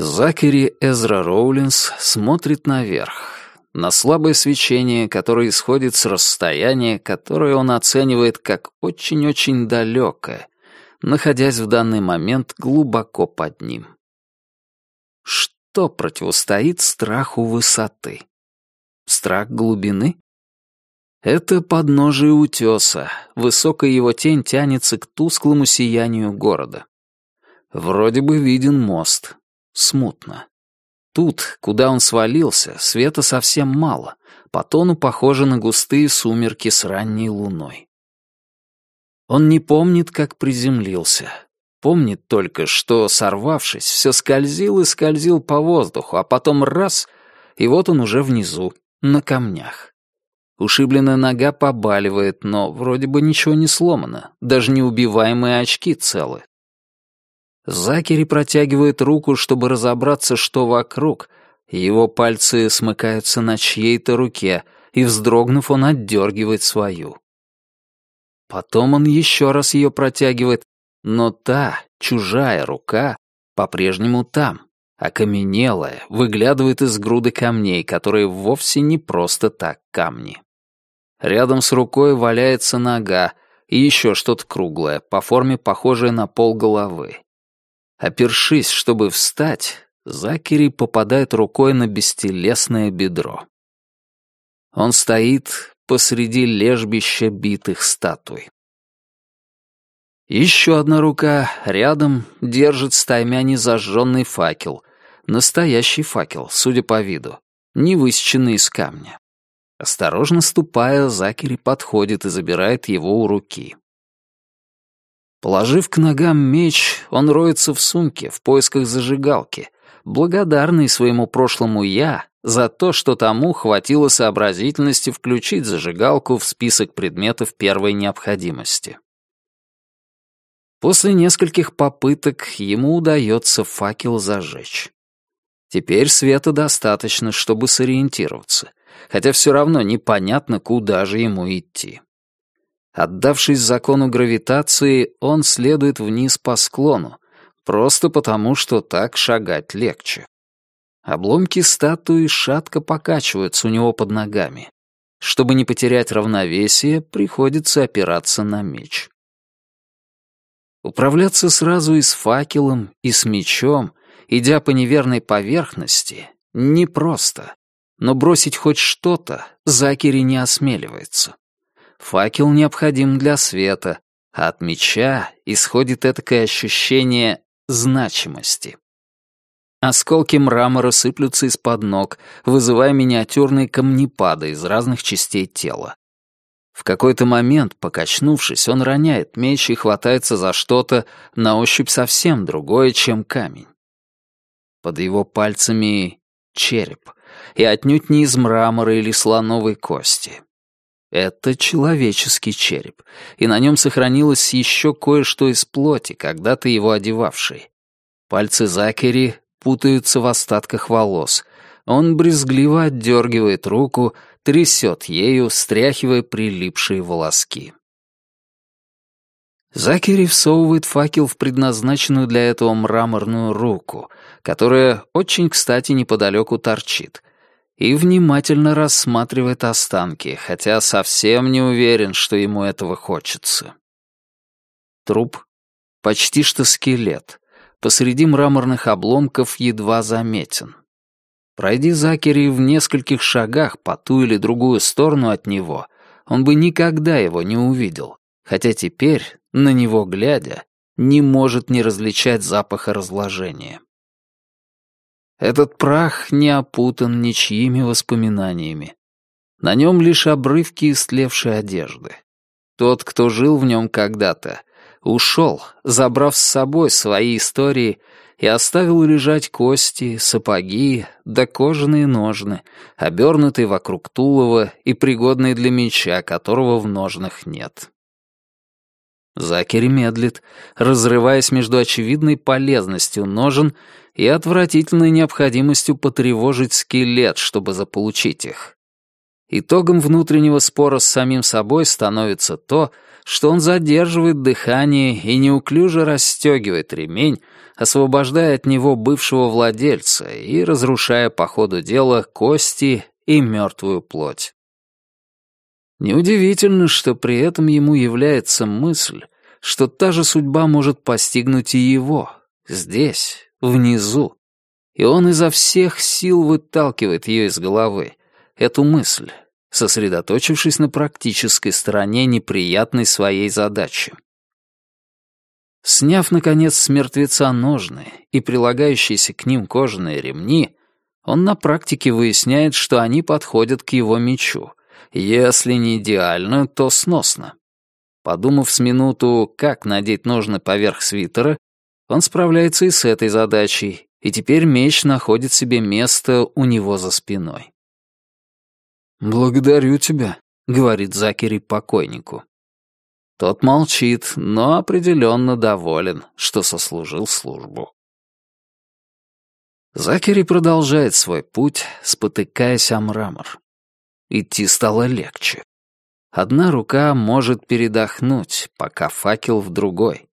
Закери Эзра Роулинс смотрит наверх, на слабое свечение, которое исходит с расстояния, которое он оценивает как очень-очень далекое, находясь в данный момент глубоко под ним. Что противостоит страху высоты? Страх глубины? Это подножие утеса, высокая его тень тянется к тусклому сиянию города. Вроде бы виден мост, смутно. Тут, куда он свалился, света совсем мало, по тону похоже на густые сумерки с ранней луной. Он не помнит, как приземлился. Помнит только, что, сорвавшись, все скользил и скользил по воздуху, а потом раз — и вот он уже внизу, на камнях. Ушибленная нога побаливает, но вроде бы ничего не сломано, даже неубиваемые очки целы. Закери протягивает руку, чтобы разобраться, что вокруг. Его пальцы смыкаются на чьей-то руке, и, вздрогнув, он отдергивает свою. Потом он еще раз ее протягивает, но та, чужая рука, по-прежнему там, окаменелая, выглядывает из груды камней, которые вовсе не просто так камни. Рядом с рукой валяется нога и еще что-то круглое, по форме похожее на пол головы. Опершись, чтобы встать, Закери попадает рукой на бестелесное бедро. Он стоит посреди лежбища битых статуй. Еще одна рука рядом держит стаймя незажженный факел. Настоящий факел, судя по виду, не высеченный из камня. Осторожно ступая, Закери подходит и забирает его у руки. Положив к ногам меч, он роется в сумке в поисках зажигалки, благодарный своему прошлому «я» за то, что тому хватило сообразительности включить зажигалку в список предметов первой необходимости. После нескольких попыток ему удается факел зажечь. Теперь света достаточно, чтобы сориентироваться, хотя все равно непонятно, куда же ему идти. Отдавшись закону гравитации, он следует вниз по склону, просто потому, что так шагать легче. Обломки статуи шатко покачиваются у него под ногами. Чтобы не потерять равновесие, приходится опираться на меч. Управляться сразу и с факелом, и с мечом, идя по неверной поверхности, непросто. Но бросить хоть что-то Закери не осмеливается. Факел необходим для света, а от меча исходит этакое ощущение значимости. Осколки мрамора сыплются из-под ног, вызывая миниатюрные камнепады из разных частей тела. В какой-то момент, покачнувшись, он роняет меч и хватается за что-то на ощупь совсем другое, чем камень. Под его пальцами череп, и отнюдь не из мрамора или слоновой кости. Это человеческий череп, и на нем сохранилось еще кое-что из плоти, когда-то его одевавшей. Пальцы Закери путаются в остатках волос. Он брезгливо отдергивает руку, трясет ею, стряхивая прилипшие волоски. Закери всовывает факел в предназначенную для этого мраморную руку, которая очень кстати неподалеку торчит, и внимательно рассматривает останки, хотя совсем не уверен, что ему этого хочется. Труп — почти что скелет, посреди мраморных обломков едва заметен. Пройди Закери в нескольких шагах по ту или другую сторону от него, он бы никогда его не увидел, хотя теперь, на него глядя, не может не различать запаха разложения. Этот прах не опутан ничьими воспоминаниями. На нем лишь обрывки истлевшей одежды. Тот, кто жил в нем когда-то, ушел, забрав с собой свои истории и оставил лежать кости, сапоги да кожаные ножны, обернутые вокруг тулова и пригодные для меча, которого в ножнах нет. Закери медлит, разрываясь между очевидной полезностью ножен и отвратительной необходимостью потревожить скелет, чтобы заполучить их. Итогом внутреннего спора с самим собой становится то, что он задерживает дыхание и неуклюже расстегивает ремень, освобождая от него бывшего владельца и разрушая по ходу дела кости и мертвую плоть. Неудивительно, что при этом ему является мысль, что та же судьба может постигнуть и его, здесь, внизу. И он изо всех сил выталкивает ее из головы, эту мысль, сосредоточившись на практической стороне неприятной своей задачи. Сняв, наконец, с мертвеца ножны и прилагающиеся к ним кожаные ремни, он на практике выясняет, что они подходят к его мечу. Если не идеально, то сносно. Подумав с минуту, как надеть ножны поверх свитера, он справляется и с этой задачей, и теперь меч находит себе место у него за спиной. «Благодарю тебя», — говорит Закери покойнику. Тот молчит, но определенно доволен, что сослужил службу. Закери продолжает свой путь, спотыкаясь о мрамор. Идти стало легче. Одна рука может передохнуть, пока факел в другой.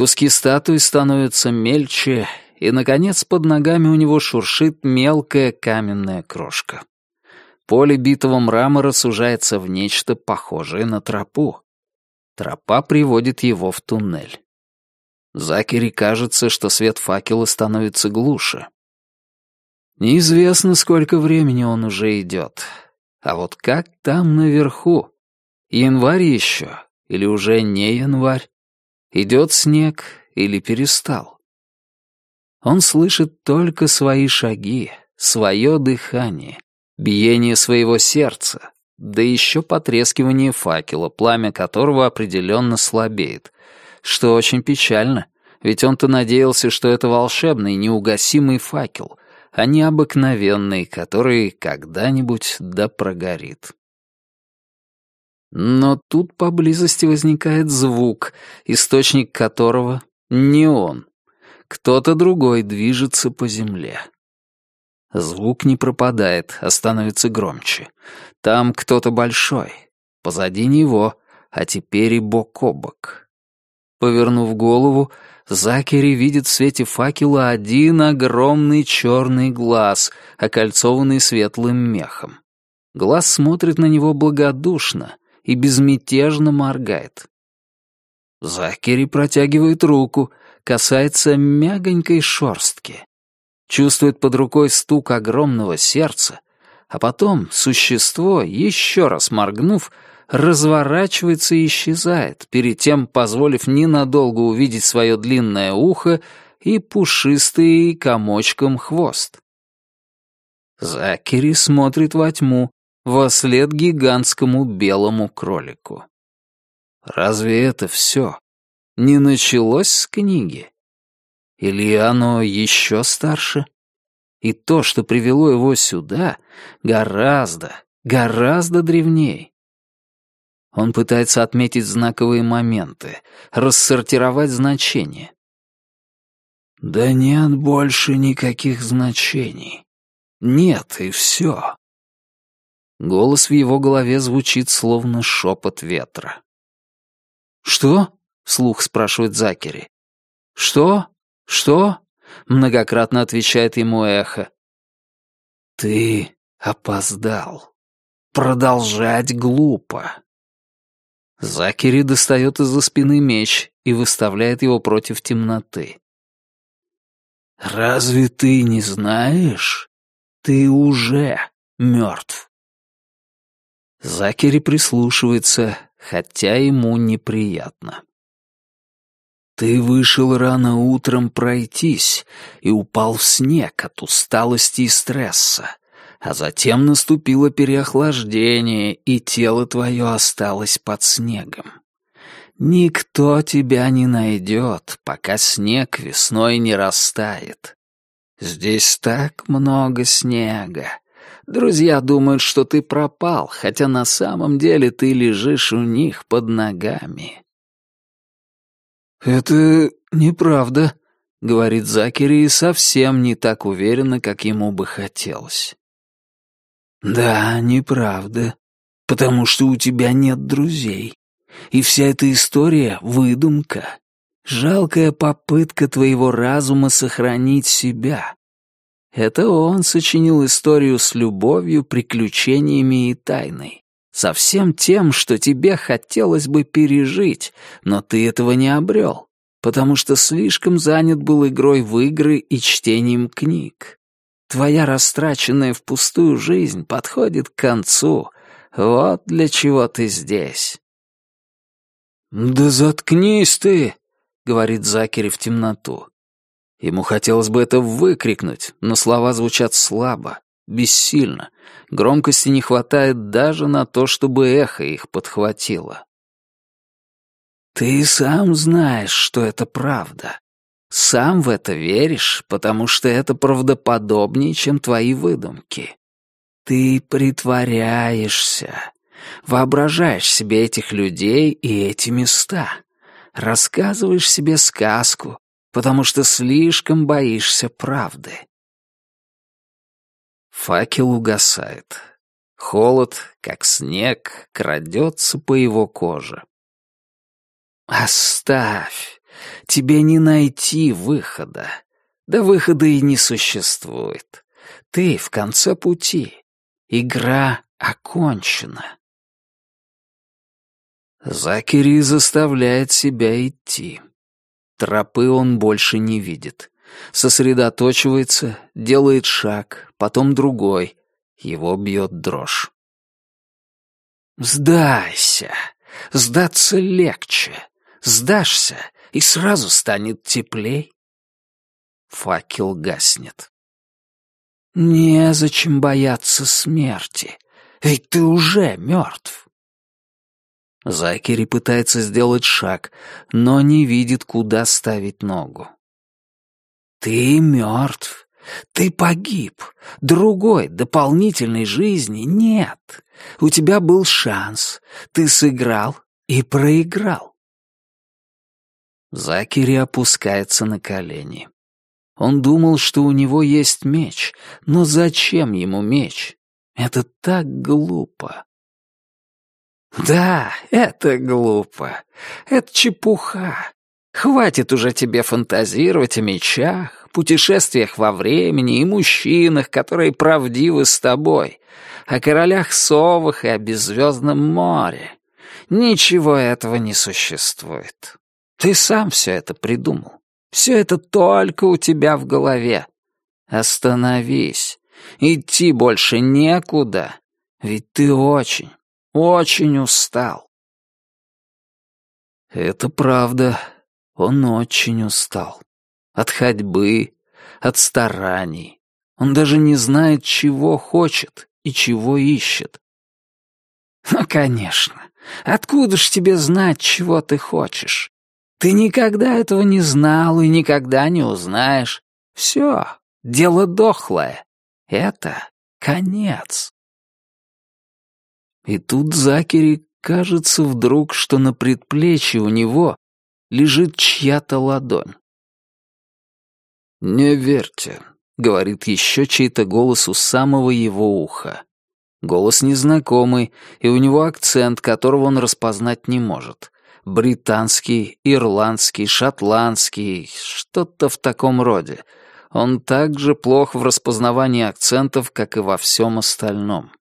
Куски статуи становятся мельче, и, наконец, под ногами у него шуршит мелкая каменная крошка. Поле битого мрамора сужается в нечто похожее на тропу. Тропа приводит его в туннель. Закери кажется, что свет факела становится глуше. Неизвестно, сколько времени он уже идет. А вот как там наверху? Январь еще? Или уже не январь? Идет снег или перестал? Он слышит только свои шаги, свое дыхание биение своего сердца, да еще потрескивание факела, пламя которого определенно слабеет, что очень печально, ведь он-то надеялся, что это волшебный, неугасимый факел, а не обыкновенный, который когда-нибудь да прогорит. Но тут поблизости возникает звук, источник которого не он. Кто-то другой движется по земле. Звук не пропадает, а становится громче. Там кто-то большой. Позади него, а теперь и бок о бок. Повернув голову, Закери видит в свете факела один огромный черный глаз, окольцованный светлым мехом. Глаз смотрит на него благодушно и безмятежно моргает. Закери протягивает руку, касается мягонькой шорстки чувствует под рукой стук огромного сердца, а потом существо, еще раз моргнув, разворачивается и исчезает, перед тем позволив ненадолго увидеть свое длинное ухо и пушистый комочком хвост. Закери смотрит во тьму, во след гигантскому белому кролику. Разве это все не началось с книги? Или оно еще старше? И то, что привело его сюда, гораздо, гораздо древнее. Он пытается отметить знаковые моменты, рассортировать значения. Да нет больше никаких значений. Нет, и все. Голос в его голове звучит словно шепот ветра. «Что?» — слух спрашивает Закери. «Что? «Что?» — многократно отвечает ему эхо. «Ты опоздал. Продолжать глупо». Закери достает из-за спины меч и выставляет его против темноты. «Разве ты не знаешь? Ты уже мертв». Закери прислушивается, хотя ему неприятно. Ты вышел рано утром пройтись и упал в снег от усталости и стресса, а затем наступило переохлаждение, и тело твое осталось под снегом. Никто тебя не найдет, пока снег весной не растает. Здесь так много снега. Друзья думают, что ты пропал, хотя на самом деле ты лежишь у них под ногами. «Это неправда», — говорит Закери совсем не так уверенно, как ему бы хотелось. «Да, неправда, потому что у тебя нет друзей. И вся эта история — выдумка. Жалкая попытка твоего разума сохранить себя. Это он сочинил историю с любовью, приключениями и тайной. Со всем тем, что тебе хотелось бы пережить, но ты этого не обрел, потому что слишком занят был игрой в игры и чтением книг. Твоя растраченная впустую жизнь подходит к концу. Вот для чего ты здесь. «Да заткнись ты!» — говорит Закери в темноту. Ему хотелось бы это выкрикнуть, но слова звучат слабо, бессильно. Громкости не хватает даже на то, чтобы эхо их подхватило. «Ты сам знаешь, что это правда. Сам в это веришь, потому что это правдоподобнее, чем твои выдумки. Ты притворяешься, Воображаешь себе этих людей и эти места. Рассказываешь себе сказку, потому что слишком боишься правды. Факел угасает. Холод, как снег, крадется по его коже. «Оставь! Тебе не найти выхода. Да выхода и не существует. Ты в конце пути. Игра окончена». Закери заставляет себя идти. Тропы он больше не видит. Сосредоточивается, делает шаг, потом другой. Его бьет дрожь. «Сдайся! Сдаться легче. Сдашься, и сразу станет теплей». Факел гаснет. «Незачем бояться смерти, ведь ты уже мертв». Закери пытается сделать шаг, но не видит, куда ставить ногу. «Ты мертв. Ты погиб. Другой, дополнительной жизни нет. У тебя был шанс. Ты сыграл и проиграл». Закери опускается на колени. Он думал, что у него есть меч, но зачем ему меч? Это так глупо. «Да, это глупо. Это чепуха. Хватит уже тебе фантазировать о мечах, путешествиях во времени и мужчинах, которые правдивы с тобой, о королях совах и о беззвездном море. Ничего этого не существует. Ты сам все это придумал. Все это только у тебя в голове. Остановись. Идти больше некуда, ведь ты очень, очень устал. Это правда. Он очень устал. От ходьбы, от стараний. Он даже не знает, чего хочет и чего ищет. Ну, конечно. Откуда ж тебе знать, чего ты хочешь? Ты никогда этого не знал и никогда не узнаешь. Все, дело дохлое. Это конец. И тут Закери кажется вдруг, что на предплечье у него лежит чья-то ладонь. «Не верьте», — говорит еще чей-то голос у самого его уха. Голос незнакомый, и у него акцент, которого он распознать не может. Британский, ирландский, шотландский, что-то в таком роде. Он так же плох в распознавании акцентов, как и во всем остальном.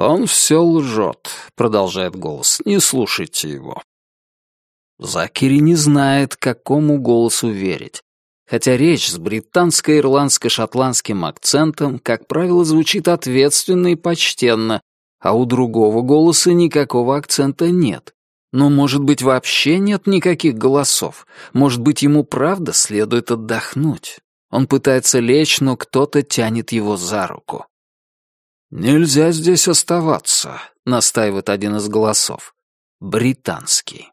«Он все лжет», — продолжает голос, — «не слушайте его». Закери не знает, какому голосу верить, хотя речь с британско-ирландско-шотландским акцентом, как правило, звучит ответственно и почтенно, а у другого голоса никакого акцента нет. Но, может быть, вообще нет никаких голосов. Может быть, ему правда следует отдохнуть. Он пытается лечь, но кто-то тянет его за руку. «Нельзя здесь оставаться», — настаивает один из голосов. Британский.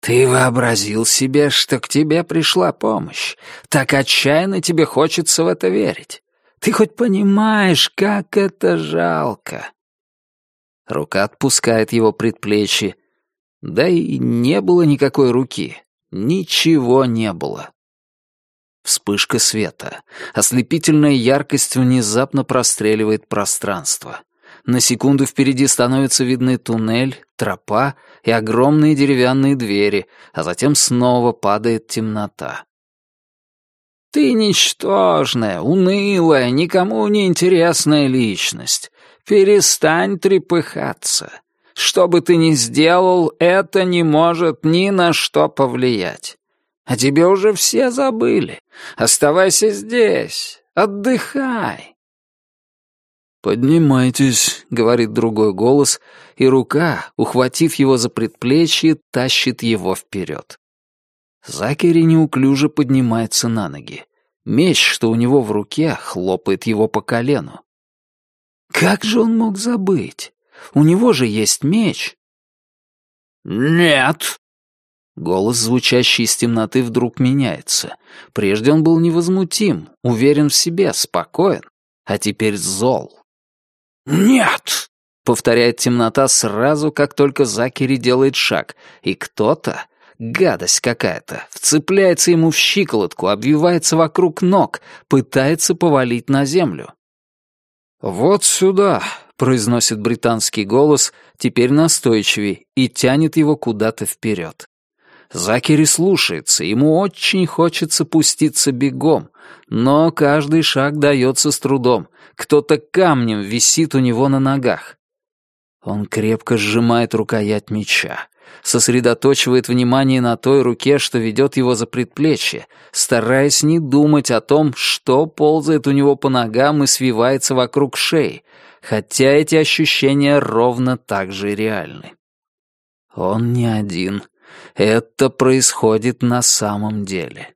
«Ты вообразил себе, что к тебе пришла помощь. Так отчаянно тебе хочется в это верить. Ты хоть понимаешь, как это жалко?» Рука отпускает его предплечье. Да и не было никакой руки. Ничего не было. Вспышка света. Ослепительная яркость внезапно простреливает пространство. На секунду впереди становятся видны туннель, тропа и огромные деревянные двери, а затем снова падает темнота. «Ты ничтожная, унылая, никому не интересная личность. Перестань трепыхаться. Что бы ты ни сделал, это не может ни на что повлиять. А тебе уже все забыли. Оставайся здесь, отдыхай. «Поднимайтесь», — говорит другой голос, и рука, ухватив его за предплечье, тащит его вперед. Закери неуклюже поднимается на ноги. Меч, что у него в руке, хлопает его по колену. Как же он мог забыть? У него же есть меч. «Нет!» Голос, звучащий из темноты, вдруг меняется. Прежде он был невозмутим, уверен в себе, спокоен, а теперь зол. «Нет!» — повторяет темнота сразу, как только Закери делает шаг, и кто-то, гадость какая-то, вцепляется ему в щиколотку, обвивается вокруг ног, пытается повалить на землю. «Вот сюда», — произносит британский голос, теперь настойчивее, и тянет его куда-то вперед. Закери слушается, ему очень хочется пуститься бегом, но каждый шаг дается с трудом, кто-то камнем висит у него на ногах. Он крепко сжимает рукоять меча, сосредоточивает внимание на той руке, что ведет его за предплечье, стараясь не думать о том, что ползает у него по ногам и свивается вокруг шеи, хотя эти ощущения ровно так же реальны. Он не один. Это происходит на самом деле.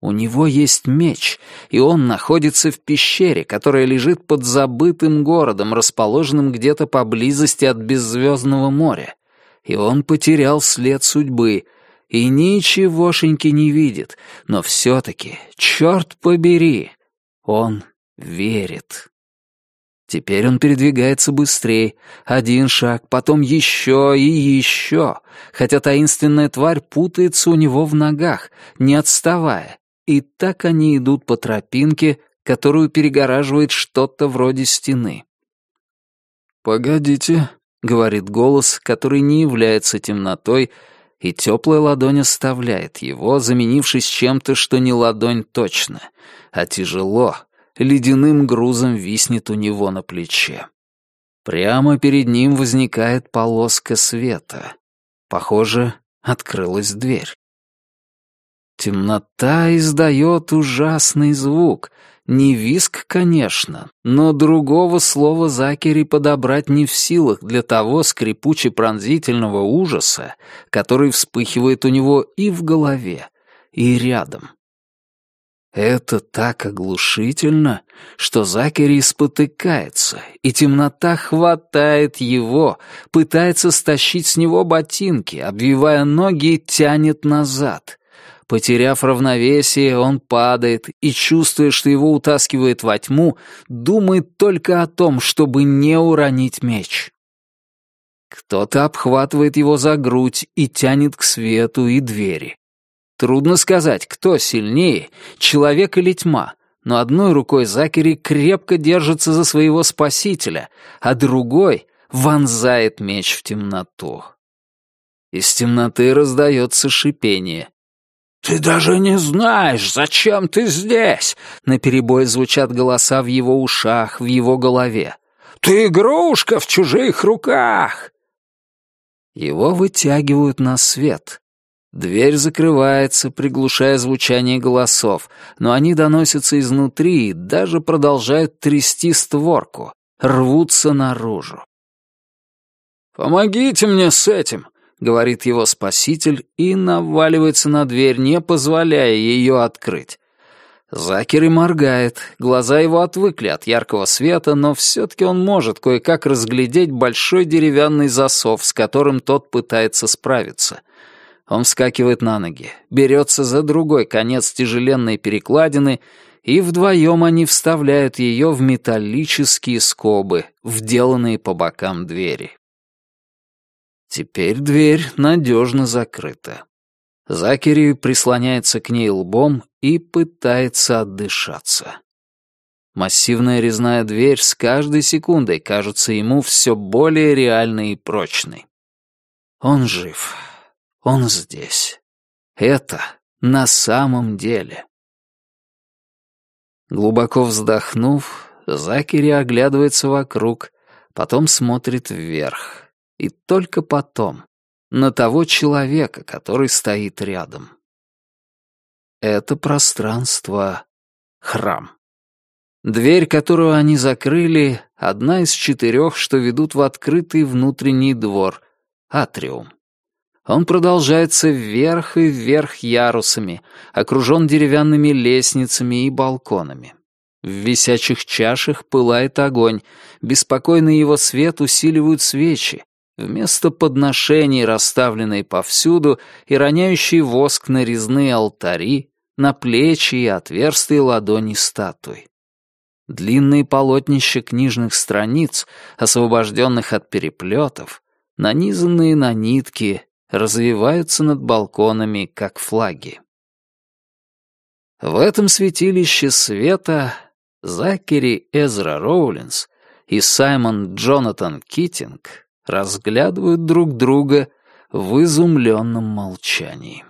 У него есть меч, и он находится в пещере, которая лежит под забытым городом, расположенным где-то поблизости от беззвездного моря. И он потерял след судьбы, и ничегошеньки не видит, но все-таки, черт побери, он верит. Теперь он передвигается быстрее. Один шаг, потом еще и еще, хотя таинственная тварь путается у него в ногах, не отставая. И так они идут по тропинке, которую перегораживает что-то вроде стены. «Погодите», — говорит голос, который не является темнотой, и теплая ладонь оставляет его, заменившись чем-то, что не ладонь точно, а тяжело, ледяным грузом виснет у него на плече. Прямо перед ним возникает полоска света. Похоже, открылась дверь. Темнота издает ужасный звук. Не виск, конечно, но другого слова Закери подобрать не в силах для того скрипуче-пронзительного ужаса, который вспыхивает у него и в голове, и рядом. Это так оглушительно, что Закери спотыкается, и темнота хватает его, пытается стащить с него ботинки, обвивая ноги, тянет назад — Потеряв равновесие, он падает и, чувствуя, что его утаскивает во тьму, думает только о том, чтобы не уронить меч. Кто-то обхватывает его за грудь и тянет к свету и двери. Трудно сказать, кто сильнее, человек или тьма, но одной рукой Закери крепко держится за своего спасителя, а другой вонзает меч в темноту. Из темноты раздается шипение. «Ты даже не знаешь, зачем ты здесь!» Наперебой звучат голоса в его ушах, в его голове. «Ты игрушка в чужих руках!» Его вытягивают на свет. Дверь закрывается, приглушая звучание голосов, но они доносятся изнутри и даже продолжают трясти створку, рвутся наружу. «Помогите мне с этим!» — говорит его спаситель и наваливается на дверь, не позволяя ее открыть. Закер и моргает, глаза его отвыкли от яркого света, но все-таки он может кое-как разглядеть большой деревянный засов, с которым тот пытается справиться. Он вскакивает на ноги, берется за другой конец тяжеленной перекладины, и вдвоем они вставляют ее в металлические скобы, вделанные по бокам двери. Теперь дверь надежно закрыта. Закери прислоняется к ней лбом и пытается отдышаться. Массивная резная дверь с каждой секундой кажется ему все более реальной и прочной. Он жив. Он здесь. Это на самом деле. Глубоко вздохнув, Закери оглядывается вокруг, потом смотрит вверх. И только потом на того человека, который стоит рядом. Это пространство — храм. Дверь, которую они закрыли, одна из четырех, что ведут в открытый внутренний двор, атриум. Он продолжается вверх и вверх ярусами, окружен деревянными лестницами и балконами. В висячих чашах пылает огонь, беспокойный его свет усиливают свечи, вместо подношений, расставленные повсюду и роняющие воск на резные алтари, на плечи и отверстые ладони статуй. Длинные полотнища книжных страниц, освобожденных от переплетов, нанизанные на нитки, развиваются над балконами, как флаги. В этом святилище света Закери Эзра Роулинс и Саймон Джонатан Китинг разглядывают друг друга в изумленном молчании.